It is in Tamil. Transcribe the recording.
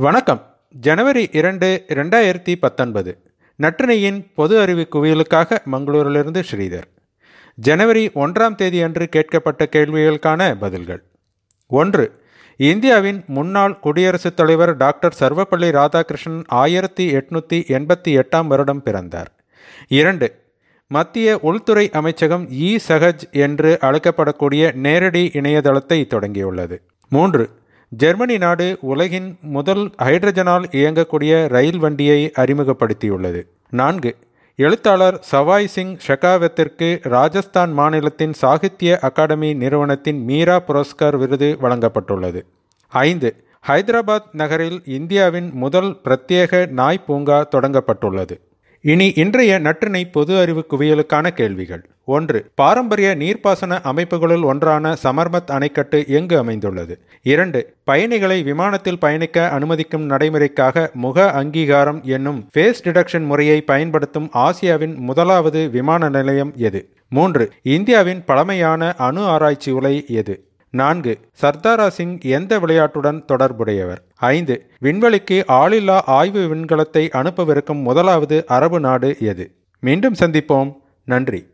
வணக்கம். ஜனவரி இரண்டு ரெண்டாயிரத்தி பத்தொன்பது. நற்றினையின் பொது அறிவு குவியலுக்காக மங்களூரிலிருந்து ஸ்ரீதர். ஜனவரி ஒன்றாம் தேதி அன்று கேட்கப்பட்ட கேள்விகளுக்கான பதில்கள். ஒன்று இந்தியாவின் முன்னாள் குடியரசுத் தலைவர் டாக்டர் சர்வப்பள்ளி ராதாகிருஷ்ணன் ஆயிரத்தி எட்நூற்றி எண்பத்தி எட்டாம் வருடம் பிறந்தார். இரண்டு மத்திய உள்துறை அமைச்சகம் இ சஹஜ் என்று அழைக்கப்படக்கூடிய நேரடி இணையதளத்தை தொடங்கியுள்ளது. மூன்று ஜெர்மனி நாடு உலகின் முதல் ஹைட்ரஜனால் இயங்கக்கூடிய ரயில் வண்டியை அறிமுகப்படுத்தியுள்ளது. நான்கு எழுத்தாளர் சவாய் சிங் ஷெகாவத்திற்கு ராஜஸ்தான் மாநிலத்தின் சாகித்ய அகாடமி நிறுவனத்தின் மீரா புரஸ்கார் விருது வழங்கப்பட்டுள்ளது. ஐந்து ஹைதராபாத் நகரில் இந்தியாவின் முதல் பிரத்யேக நாய் பூங்கா தொடங்கப்பட்டுள்ளது. இனி இன்றைய நற்றினை பொது அறிவு குவியலுக்கான கேள்விகள். ஒன்று பாரம்பரிய நீர்ப்பாசன அமைப்புகளுள் ஒன்றான சமர்மத் அணைக்கட்டு எங்கு அமைந்துள்ளது? இரண்டு பயணிகளை விமானத்தில் பயணிக்க அனுமதிக்கும் நடைமுறைக்காக முக அங்கீகாரம் என்னும் ஃபேஸ் டிடக்ஷன் முறையை பயன்படுத்தும் ஆசியாவின் முதலாவது விமான நிலையம் எது? மூன்று இந்தியாவின் பழமையான அணு ஆராய்ச்சி உலை எது? நான்கு. சர்தாரா சிங் எந்த விளையாட்டுடன் தொடர்புடையவர்? ஐந்து. விண்வெளிக்கு ஆளில்லா ஆய்வு விண்கலத்தை அனுப்பவிருக்கும் முதலாவது அரபு நாடு எது? மீண்டும் சந்திப்போம். நன்றி.